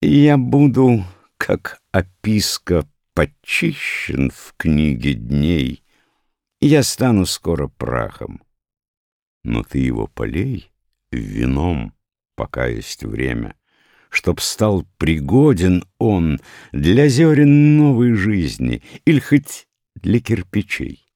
Я буду, как описка, почищен в книге дней, Я стану скоро прахом. Но ты его полей вином, пока есть время, Чтоб стал пригоден он для зерен новой жизни Или хоть для кирпичей.